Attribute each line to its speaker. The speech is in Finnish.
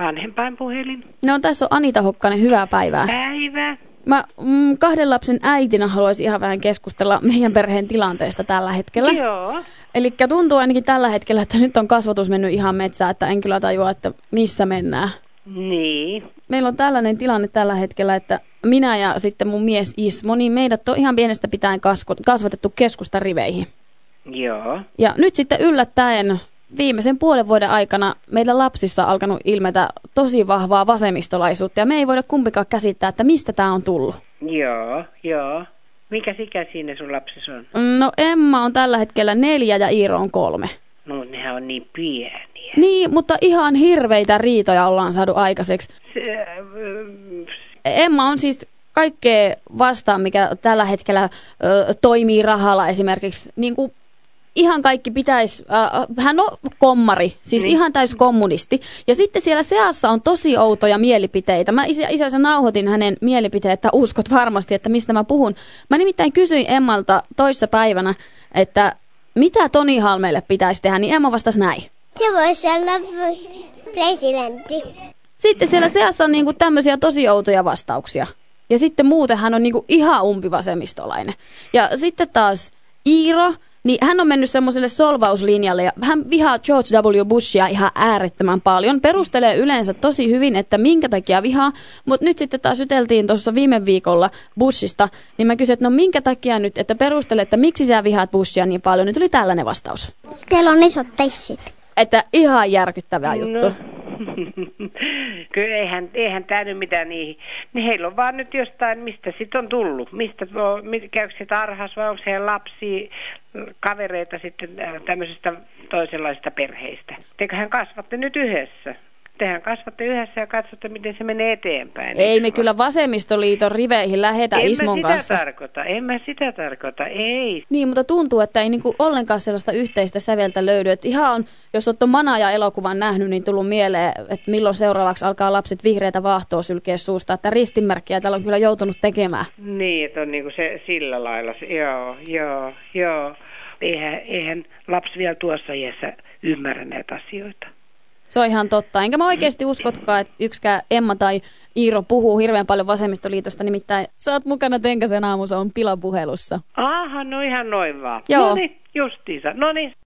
Speaker 1: Vanhempainpuhelin.
Speaker 2: No tässä on Anita Hokkanen, hyvää päivää.
Speaker 1: Päivää.
Speaker 2: Mä mm, kahden lapsen äitinä haluaisin ihan vähän keskustella meidän perheen tilanteesta tällä hetkellä.
Speaker 1: Joo.
Speaker 2: Eli tuntuu ainakin tällä hetkellä, että nyt on kasvatus mennyt ihan metsään, että en kyllä tajua, että missä mennään.
Speaker 1: Niin.
Speaker 2: Meillä on tällainen tilanne tällä hetkellä, että minä ja sitten mun mies Ismo, niin meidät on ihan pienestä pitäen kasvatettu keskustariveihin.
Speaker 1: Joo.
Speaker 2: Ja nyt sitten yllättäen viimeisen puolen vuoden aikana meillä lapsissa on alkanut ilmetä tosi vahvaa vasemmistolaisuutta ja me ei voida kumpikaan käsittää, että mistä tämä on tullut.
Speaker 1: Joo, joo. Mikä ikä siinä sun lapsissa on?
Speaker 2: No Emma on tällä hetkellä neljä ja Iiro on kolme.
Speaker 1: No nehän on niin pieniä.
Speaker 2: Niin, mutta ihan hirveitä riitoja ollaan saatu aikaiseksi.
Speaker 1: Se, äh,
Speaker 2: Emma on siis kaikkea vastaan, mikä tällä hetkellä ö, toimii rahalla esimerkiksi. Niin kuin ihan kaikki pitäisi, äh, hän on kommari, siis niin. ihan täys kommunisti. Ja sitten siellä seassa on tosi outoja mielipiteitä. Mä isä, isänsä nauhoitin hänen mielipiteet, että uskot varmasti, että mistä mä puhun. Mä nimittäin kysyin Emmalta toissa päivänä, että mitä Toni Halmeelle pitäisi tehdä, niin Emma vastasi näin.
Speaker 3: Se voisi olla presidentti.
Speaker 2: Sitten siellä seassa on niinku tämmöisiä tosi outoja vastauksia. Ja sitten muuten hän on niinku ihan umpivasemmistolainen. Ja sitten taas Iiro, niin hän on mennyt semmoiselle solvauslinjalle ja hän vihaa George W. Bushia ihan äärettömän paljon. Perustelee yleensä tosi hyvin, että minkä takia vihaa, mutta nyt sitten taas juteltiin tuossa viime viikolla Bushista, niin mä kysyin, että no minkä takia nyt, että perustele, että miksi sä vihaat Bushia niin paljon, niin tuli tällainen vastaus.
Speaker 3: Siellä on isot tessit.
Speaker 2: Että ihan järkyttävä juttu.
Speaker 1: No. Kyllä eihän, eihän tämä nyt mitään niihin. Niin heillä on vaan nyt jostain, mistä sitten on tullut. Mistä, käykö se tarhas vai onko siellä lapsi, kavereita sitten äh, tämmöisestä toisenlaisista perheistä. Teköhän kasvatte nyt yhdessä. Tehän kasvatte yhdessä ja katsotte, miten se menee eteenpäin.
Speaker 2: Ei me kyllä vasemmistoliiton riveihin lähetä
Speaker 1: en
Speaker 2: Ismon
Speaker 1: mä sitä
Speaker 2: kanssa.
Speaker 1: tarkoita, en mä sitä tarkoita, ei.
Speaker 2: Niin, mutta tuntuu, että ei niinku ollenkaan sellaista yhteistä säveltä löydy. Et ihan on, jos olette Manaja-elokuvan nähnyt, niin tullut mieleen, että milloin seuraavaksi alkaa lapset vihreitä vaahtoa sylkeä suusta. Että ristinmerkkiä täällä on kyllä joutunut tekemään.
Speaker 1: Niin, että on niinku se sillä lailla, se, joo, joo, joo. Eihän, eihän lapsi vielä tuossa iässä ymmärrä näitä asioita.
Speaker 2: Se on ihan totta. Enkä mä oikeasti uskotkaan, että yksikään Emma tai Iiro puhuu hirveän paljon vasemmistoliitosta. Nimittäin sä oot mukana Tenkäsen aamussa on pilapuhelussa.
Speaker 1: Aha, no ihan noin vaan.
Speaker 2: Joo.
Speaker 1: No niin, justiinsa. No niin.